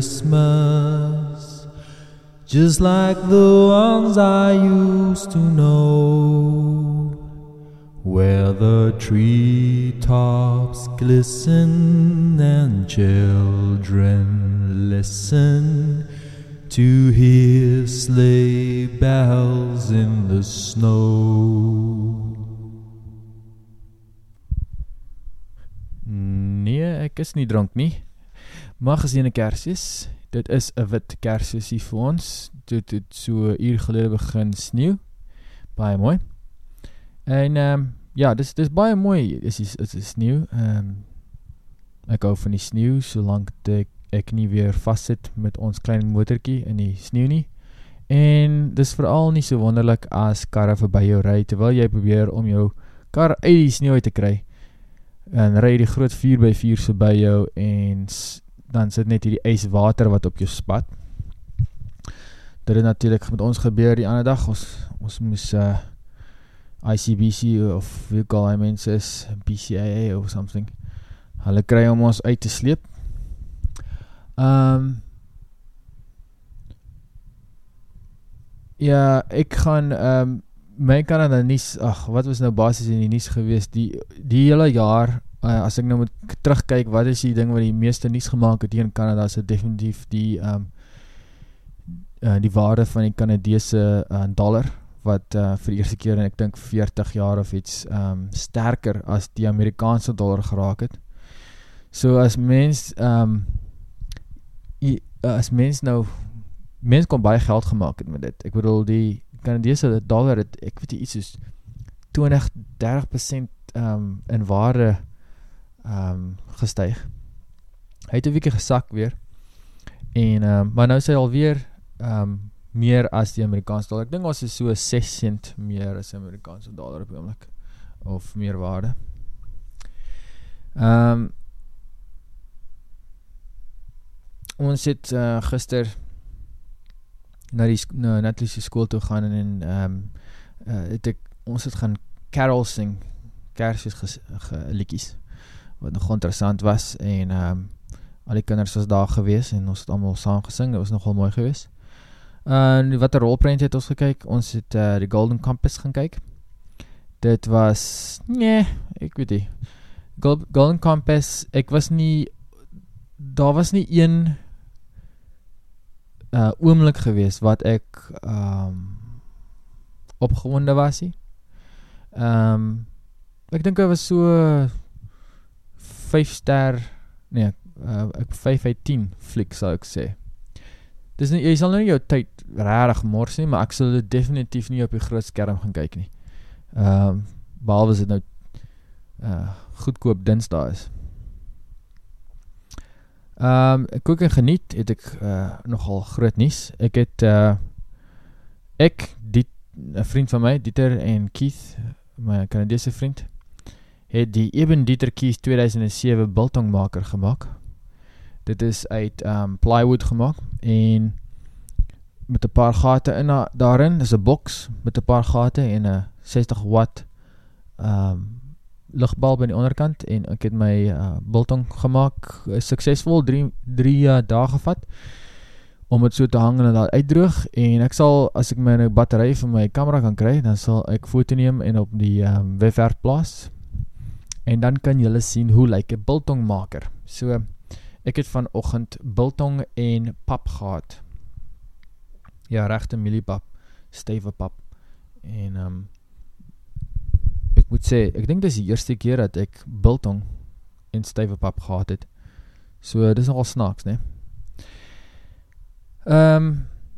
Christmas, just like the ones I used to know, where the treetops glisten and children listen to hear sleigh bells in the snow. Nee, ek is nie dronk nie. Maar gesien 'n Kersfees. Dit is 'n wit Kersfees hier vir ons. Dit het so uur gelede begin sneeu. Baie mooi. En ehm um, ja, dis dis baie mooi. Dis is dit is sneeu. Ehm um, ek hou van die sneeu solank ek ek nie weer vassit met ons klein motortjie in die sneeu nie. En dis veral nie so wonderlik as karre verby jou ry terwyl jy probeer om jou kar uit die sneeu uit te kry en ry die groot 4x4 so by jou en dan sit net hierdie yswater wat op jou spat. Dit het natuurlik met ons gebeur die ander dag. Ons ons moes uh ICBC of wie call hy mense is BCAA of something. Hulle kry om ons uit te sleep. Um, Ja, ek gaan um, my Canada nuus, ag, wat was nou basies in die nuus gewees die die hele jaar uh, as ek nou moet terugkyk, wat is die ding wat die meeste nuus gemaak het hier in Canada, is definitief die um, uh, die waarde van die Canadese uh, dollar wat uh, vir die eerste keer en ek dink 40 jaar of iets um, sterker as die Amerikaanse dollar geraak het. So as mens um, as mens nou mens kon baie geld gemaak het met dit. Ek bedoel die Canadese dollar het ek weet iets soos 20 30% ehm um, in waarde um, gestyg. Hy het 'n bietjie gesak weer. En ehm um, maar nou sê hy alweer ehm um, meer as die Amerikaanse dollar. Ek dink ons is so 6 sent meer as die Amerikaanse dollar op oomblik of meer waarde. Ehm um, ons het uh, gister na die na Natalie se skool toe gaan en ehm um, uh, het ek ons het gaan carol sing kersfees liedjies wat nog interessant was en ehm um, al die kinders was daar gewees en ons het almal saam gesing. Dit was nogal mooi geweest. En uh, wat 'n rolprent het ons gekyk? Ons het uh, die Golden Compass gaan kyk. Dit was nee, ek weet nie. Golden Compass, ek was nie daar was nie een uh oomblik gewees wat ek ehm um, opgewonde was nie. Ehm um, ek dink hy was so 5 ster nee, uh, ek 5 uit 10 fliek sou ek sê. Dis nie jy sal nou nie jou tyd regtig mors nie, maar ek sal dit definitief nie op die groot skerm gaan kyk nie. Ehm um, behalwe as dit nou uh goedkoop Dinsdae is. Ehm um, kook en geniet het ek uh nogal groot nuus. Ek het uh ek die 'n vriend van my, Dieter en Keith, my Kanadese vriend, het die Eben Dieter Keith 2007 biltongmaker gemaak. Dit is uit um plywood gemaak en met 'n paar gate in daarin, dis 'n boks met 'n paar gate en 'n 60 watt um ligbal aan die onderkant. En ek het my uh, biltong gemaak suksesvol 3 3 uh, dae gevat om dit so te hang en dan uitdroog en ek sal as ek my nou battery vir my kamera kan kry dan sal ek foto neem en op die um, webwerf plaas en dan kan julle sien hoe lyk 'n biltongmaker so ek het vanoggend biltong en pap gehad ja regte mieliepap stywe pap en um, moet sê, ek dink dis die eerste keer dat ek biltong en stywe pap gehad het. So, dis nogal snaaks, ne? Um,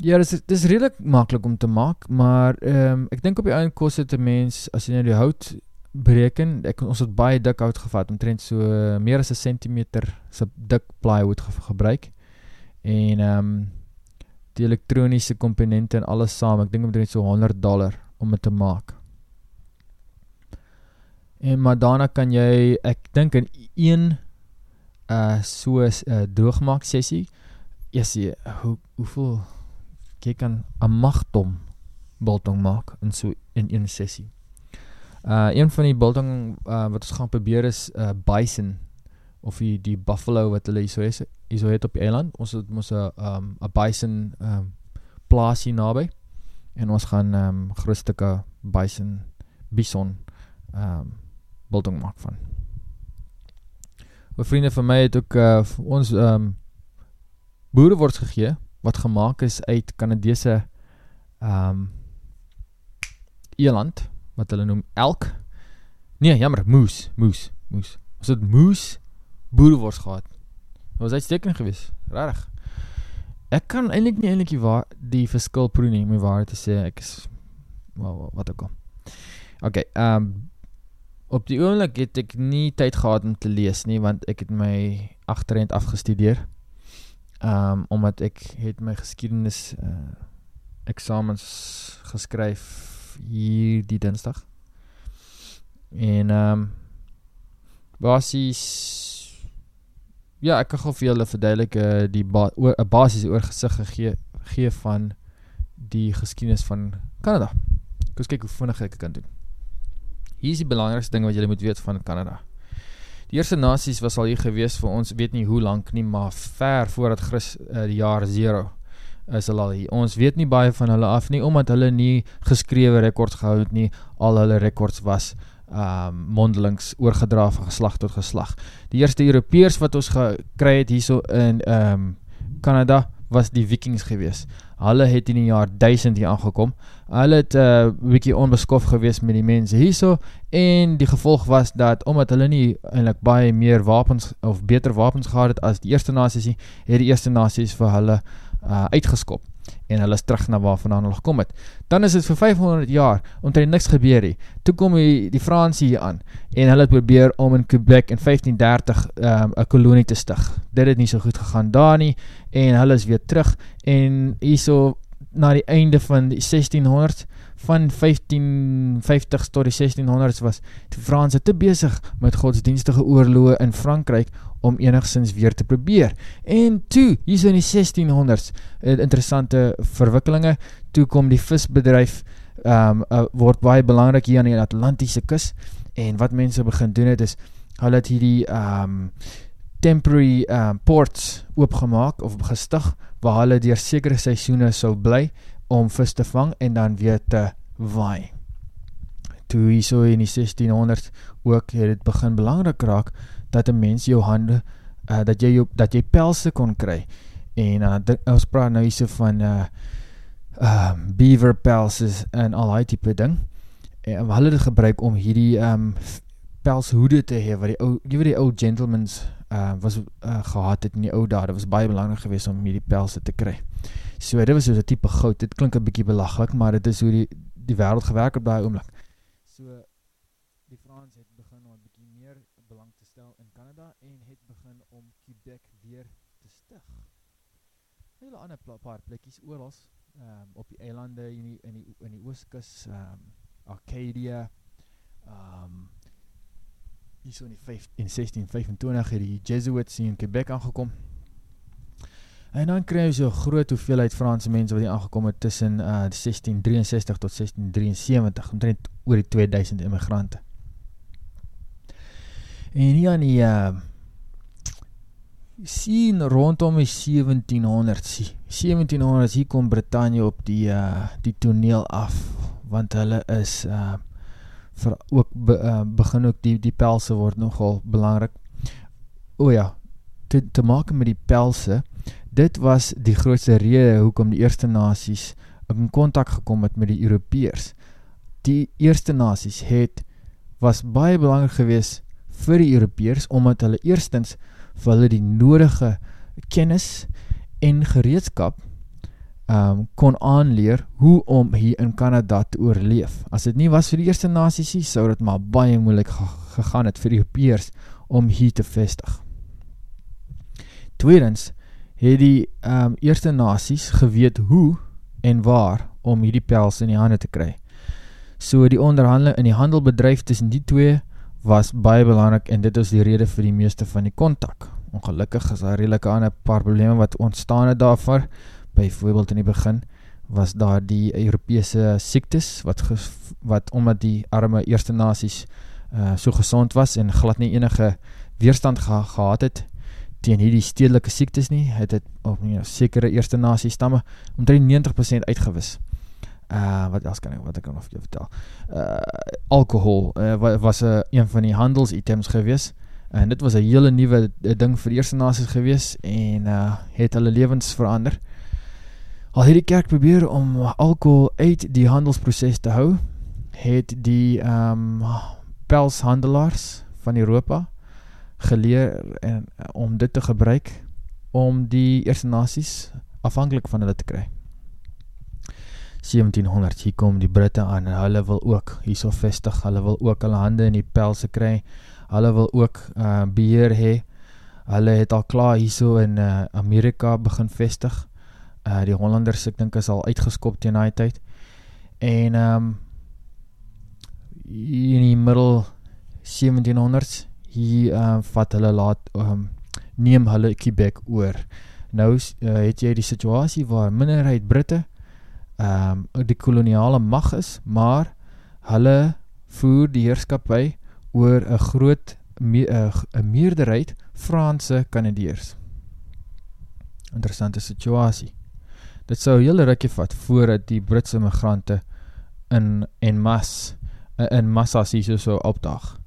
ja, dis, dis redelijk makkelijk om te maak, maar um, ek dink op die eind kost het die mens, as jy nou die hout bereken, ek, ons het baie dik hout gevat, omtrent so uh, meer as een centimeter so dik plywood ge gebruik, en um, die elektronische komponente en alles saam, ek dink omtrent so 100 dollar om het te maak. En maar daarna kan jy ek dink in een uh so 'n uh, droogmaak sessie yes, jy hoe hoeveel jy kan 'n magdom biltong maak in so in een sessie. Uh een van die biltong uh wat ons gaan probeer is uh bison of die die buffalo wat hulle hierso is, hierso het op die eiland. Ons het mos 'n um 'n bison um plaasie naby en ons gaan um groot stukke bison bison um biltong maak van. 'n Vriende van my het ook uh, ons um boerewors gegee wat gemaak is uit Kanadese um eland wat hulle noem elk. Nee, jammer, moes, moes, moes. Ons het moes boerewors gehad. Dit was uitstekend geweest, regtig. Ek kan eintlik nie eintlik die waar die verskil proe nie, om waar te sê ek is wat wat ook al. Okay, ehm um, op die oomblik het ek nie tyd gehad om te lees nie want ek het my agterend afgestudeer. Ehm um, omdat ek het my geskiedenis uh eksamens geskryf hier die Dinsdag. En ehm um, basies ja, ek kan gou vir julle verduidelik uh, die 'n ba basiese oorgesig gegee gee van die geskiedenis van Kanada. Kom ons kyk hoe vinnig ek kan doen. Hier is die belangrikste ding wat julle moet weet van Kanada. Die eerste nasies was al hier gewees vir ons, weet nie hoe lank nie, maar ver voordat Christus uh, die jaar 0 is hulle al hier. Ons weet nie baie van hulle af nie omdat hulle nie geskrewe rekords gehou het nie. Al hulle rekords was um mondelings oorgedra van geslag tot geslag. Die eerste Europeërs wat ons gekry het hierso in um Kanada was die Vikings gewees. Hulle het in die jaar 1000 hier aangekom. Hulle het 'n uh, bietjie onbeskof gewees met die mense hierso en die gevolg was dat omdat hulle nie eintlik baie meer wapens of beter wapens gehad het as die eerste nasies nie, het die eerste nasies vir hulle uh, uitgeskop en hulle is terug na waarvandaan hulle gekom het. Dan is dit vir 500 jaar omtrent niks gebeur nie. Toe kom die die Franse hier aan en hulle het probeer om in Quebec in 1530 'n um, kolonie te stig. Dit het nie so goed gegaan daar nie en hulle is weer terug en hierso na die einde van die 1600s van 1550s tot die 1600s was die Franse te besig met godsdienstige oorloë in Frankryk om enigszins weer te probeer. En toe, hier so in die 1600s, eh, interessante verwikkelinge, toe kom die visbedrijf, um, uh, word baie belangrijk hier aan die Atlantische kus, en wat mense begin doen het is, hulle het hier die um, temporary um, ports oopgemaak, of gestig, waar hulle dier sekere seisoene sal bly, om vis te vang, en dan weer te waai. Toe hier so in die 1600s, ook het het begin belangrijk raak, dat 'n mens jou hande uh, dat jy jou, dat jy pelse kon kry. En uh, dit, ons praat nou hierse van uh uh beaver pelses en al daai tipe ding. En hulle het dit gebruik om hierdie um pelshoede te hê wat die ou weet die ou gentlemen's uh was uh, gehad het in die ou dae. Dit was baie belangrik geweest om hierdie pelse te kry. So dit was so 'n tipe goud. Dit klink 'n bietjie belaglik, maar dit is hoe die die wêreld gewerk op daai oomblik. So die Frans het begin om 'n bietjie meer belang te stel in Canada en het begin om Quebec weer te stig. Hele ander paar plekkies oral um, op die eilande in die in die in die ooskus, um, Arcadia. Um hier so in die 5 in 1625 het die Jesuits in Quebec aangekom. En dan kry jy so groot hoeveelheid Franse mense wat hier aangekom het tussen uh 1663 tot 1673, omtrent oor die 2000 immigrante. En hier aan die uh, sien rondom die 1700s, 1700s, hier kom Britannia op die, uh, die toneel af, want hulle is, uh, vir ook, be, uh, begin ook die, die pelse word nogal belangrijk. O ja, te, te maken met die pelse, dit was die grootste rede hoekom die eerste nasies in contact gekom het met die Europeers. Die eerste nasies het, was baie belangrijk geweest vir die Europeers, omdat hulle eerstens vir hulle die nodige kennis en gereedskap um, kon aanleer hoe om hier in Canada te oorleef. As dit nie was vir die eerste nasies, sou dit maar baie moeilik gegaan het vir die Europeers om hier te vestig. Tweedens het die um, eerste nasies geweet hoe en waar om hierdie pels in die hande te kry. So die onderhandeling in die handelbedrijf tussen die twee was baie belangrik en dit is die rede vir die meeste van die kontak. Ongelukkig is daar redelijk aan een paar probleme wat ontstaan het daarvoor. Bijvoorbeeld in die begin was daar die Europese siektes wat, wat omdat die arme eerste nasies uh, so gezond was en glad nie enige weerstand ge gehad het teen hierdie stedelike siektes nie, het het op nie, sekere eerste nasie stamme omtrent 90% uitgewis. Uh, wat else kan ek, wat ek kan vir jou vertel? Uh, alcohol uh, was uh, een van die handels items gewees en dit was een hele nieuwe ding vir eerste nasies gewees en uh, het hulle levens verander. Al het die kerk probeer om alcohol uit die handelsproces te hou, het die um, pelshandelaars van Europa geleer en, om dit te gebruik om die eerste nasies afhankelijk van hulle te kry. 1700, hier kom die Britte aan. En hulle wil ook hier so vestig, hulle wil ook hulle hande in die pelse kry, hulle wil ook uh, beheer hee, hulle het al klaar hier so in uh, Amerika begin vestig, uh, die Hollanders ek dink is al uitgeskop teen die tyd, en um, in die middel 1700s, hier uh, vat hulle laat, um, neem hulle Quebec oor. Nou uh, het jy die situasie waar minderheid Britte um, die koloniale mag is, maar hulle voer die heerskapie oor een groot me, uh, meerderheid Franse Canadeers. Interessante situasie. Dit sou hele rukkie vat voordat die Britse migrante in en mas in massas hier so, opdag.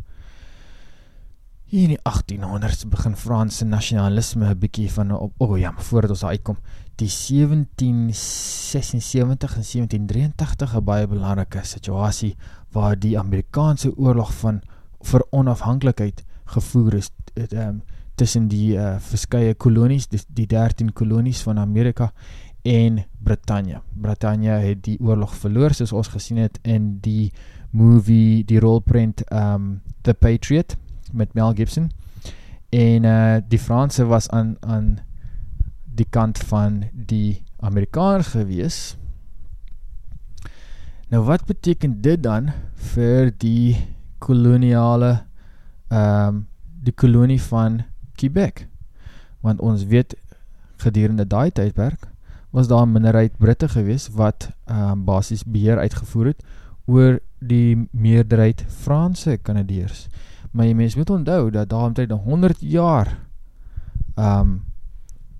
Hier in die 1800s begin Franse nationalisme een bykie van, oh, oh ja, voordat ons uitkom, die 1776 en 1783 een baie belangrike situasie waar die Amerikaanse oorlog van vir onafhankelijkheid gevoer is um, tussen die uh, verskye kolonies, die, die 13 kolonies van Amerika en Britannia. Britannia het die oorlog verloor, soos ons gesien het in die movie, die rolprint um, The Patriot met Mel Gibson en uh, die Franse was aan, aan die kant van die Amerikaner gewees. Nou wat beteken dit dan vir die koloniale um, die kolonie van Quebec? Want ons weet gedurende daai tydperk was daar minderheid Britte gewees wat um, basis beheer uitgevoer het oor die meerderheid Franse Canadeers. Maar jy mens moet onthou dat daar omtrent 100 jaar um,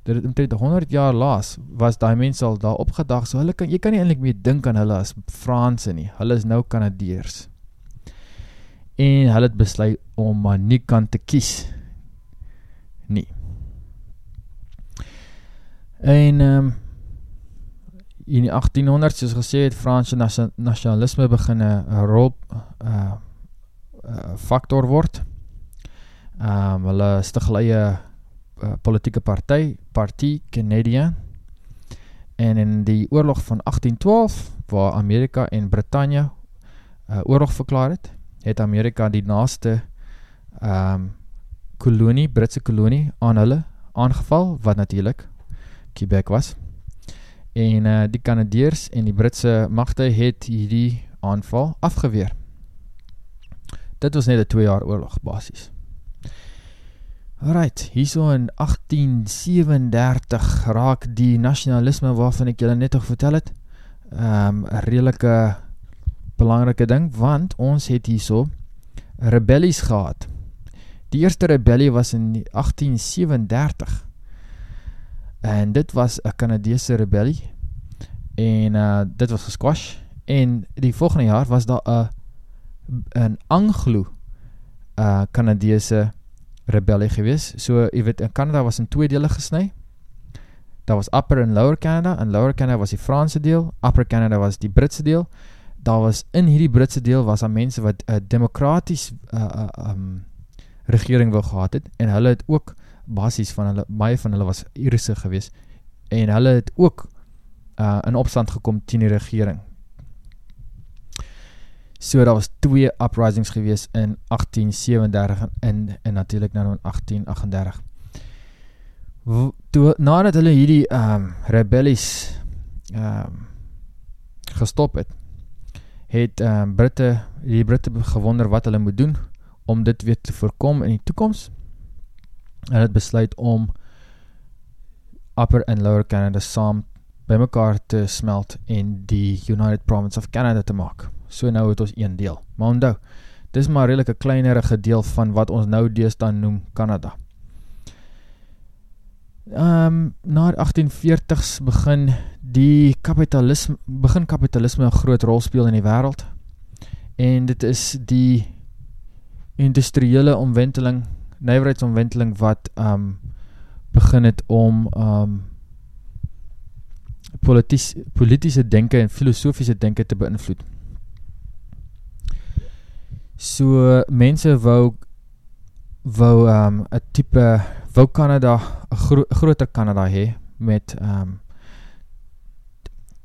dit omtrent 100 jaar laas, was die mens al daar opgedag, so hulle kan, jy kan nie eindelijk meer dink aan hulle as Franse nie, hulle is nou Canadeers. En hulle het besluit om maar nie kan te kies nie. En um, in die 1800, soos gesê het, Franse nationalisme begin een rol uh, uh, factor word. Um, hulle stig hulle eie uh, politieke partij, Partie Canadian, en in die oorlog van 1812, waar Amerika en Britannia uh, oorlog verklaar het, het Amerika die naaste um, kolonie, Britse kolonie, aan hulle aangeval, wat natuurlijk Quebec was. En uh, die Canadeers en die Britse machte het hierdie aanval afgeweer. Dit was net een twee jaar oorlog basis. Alright, hier so in 1837 raak die nationalisme waarvan ek julle net al vertel het, um, een redelijke belangrike ding, want ons het hier so rebellies gehad. Die eerste rebellie was in 1837 en dit was een Canadeese rebellie en uh, dit was gesquash en die volgende jaar was daar een Anglo uh, Canadeese rebellie gewees. So, jy weet, in Canada was in twee dele gesnui. Daar was Upper en Lower Canada. In Lower Canada was die Franse deel. Upper Canada was die Britse deel. Daar was in hierdie Britse deel was daar mense wat uh, demokraties uh, um, regering wil gehad het. En hulle het ook basis van hulle, baie van hulle was Irische gewees. En hulle het ook uh, in opstand gekom teen die regering. So daar was twee uprisings gewees in 1837 en, en natuurlijk nou in 1838. Toe, nadat hulle hierdie um, rebellies um, gestop het, het um, Britte, die Britte gewonder wat hulle moet doen om dit weer te voorkom in die toekomst. En het besluit om Upper en Lower Canada saam by mekaar te smelt en die United Province of Canada te maak so nou het ons een deel. Maar onthou, dis maar redelijk een kleinerige deel van wat ons nou deesdaan noem Canada. Um, na 1840s begin die kapitalisme, begin kapitalisme een groot rol speel in die wereld en dit is die industriële omwenteling, nijverheidsomwenteling wat um, begin het om um, polities, politische denken en filosofische denken te beïnvloed. So, mense wou wou um, a type, wou Canada, a gro groter Canada hee, met um,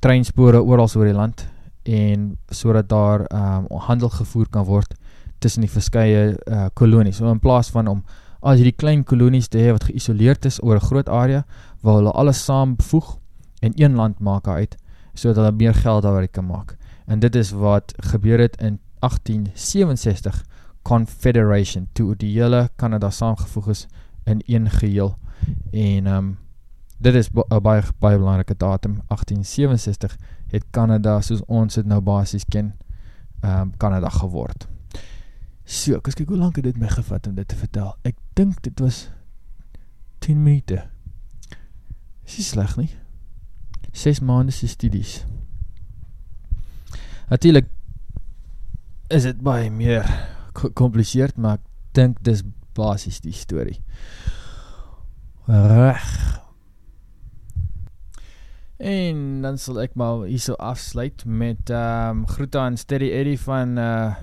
treinspore oorals oor die land, en so dat daar um, handel gevoer kan word tussen die verskye uh, kolonies. So in plaas van om as hierdie klein kolonies te hee wat geïsoleerd is oor 'n groot area, wil hulle alles saam bevoeg en een land maak uit, so dat hulle meer geld daar kan maak. En dit is wat gebeur het in 1867 Confederation, toe die hele Canada saamgevoeg is in een geheel. En um, dit is een baie, baie belangrike datum, 1867 het Canada, soos ons het nou basis ken, um, Canada geword. So, ek kyk hoe lang het dit my gevat om dit te vertel. Ek dink dit was 10 minute. Is nie sleg nie. 6 maanden se studies. Natuurlijk is het baie meer gecompliceerd, maar ek dink dis basis die story. Reg. En dan sal ek maar hier so afsluit met um, groete aan Steady Eddie van uh,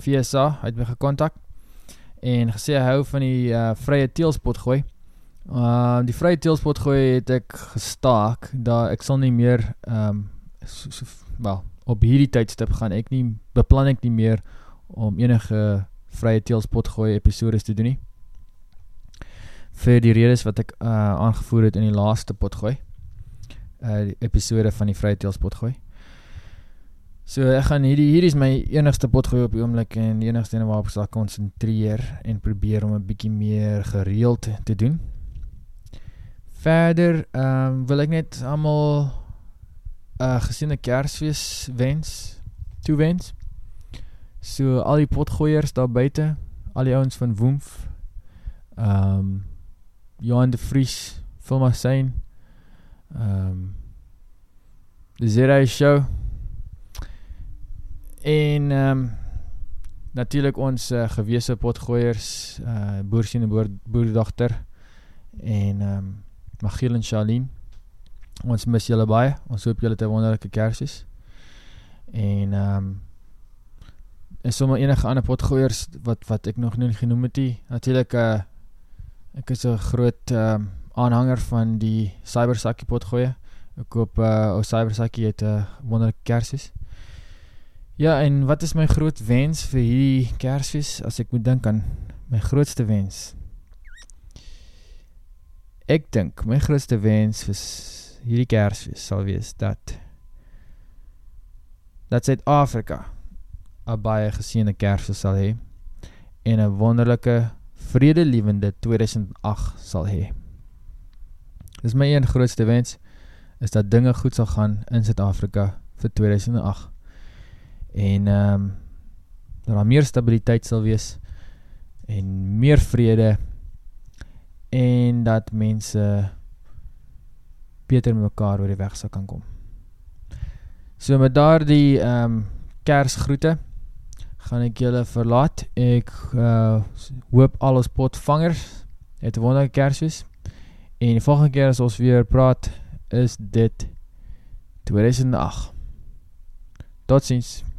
VSA, hy het my gekontak en gesê hy hou van die uh, vrye teelspot gooi. Uh, die vrye teelspot gooi het ek gestaak, daar ek sal nie meer, um, so, so, well, op hierdie tydstip gaan ek nie, beplan ek nie meer om enige vrye teelspot gooi episodes te doen nie. Vir die redes wat ek uh, aangevoer het in die laaste pot gooi, uh, die episode van die vrye teelspot gooi. So ek gaan hierdie, hier is my enigste potgooi op die oomlik en die enigste ene waarop ek sal concentreer en probeer om een bykie meer gereeld te doen. Verder um, wil ek net allemaal uh, gesiene kersfeest wens, toewens. So al die potgooiers daar buiten, al die ouwens van Woemf, um, Johan de Vries, Vilma Sein, um, de Zerai Show, en um, natuurlijk ons uh, gewese potgooiers, uh, Boersien en boer, Boerdochter, en um, Magiel en Charlene, ons mis julle baie, ons hoop julle te wonderlijke kersies, en um, en sommer enige ander potgooiers, wat, wat ek nog nie genoem het die, natuurlijk, uh, ek is een groot um, aanhanger van die cybersakkie potgooie, ek hoop, uh, o cybersakkie het uh, wonderlijke kersies, Ja, en wat is my groot wens vir hierdie kersfeest, as ek moet denk aan my grootste wens? Ek dink, my grootste wens vir hierdie kersfeest sal wees dat dat Zuid-Afrika een baie geseende kersfeest sal hee en een wonderlijke vredelievende 2008 sal hee. Dis my een grootste wens, is dat dinge goed sal gaan in Zuid-Afrika vir 2008 en um, dat daar meer stabiliteit sal wees en meer vrede en dat mense beter met mekaar oor die weg sal kan kom. So met daar die um, ehm, kersgroete gaan ek julle verlaat. Ek uh, hoop al ons potvangers het wonderlijke kersjes en die volgende keer as ons weer praat is dit 2008. Tot ziens.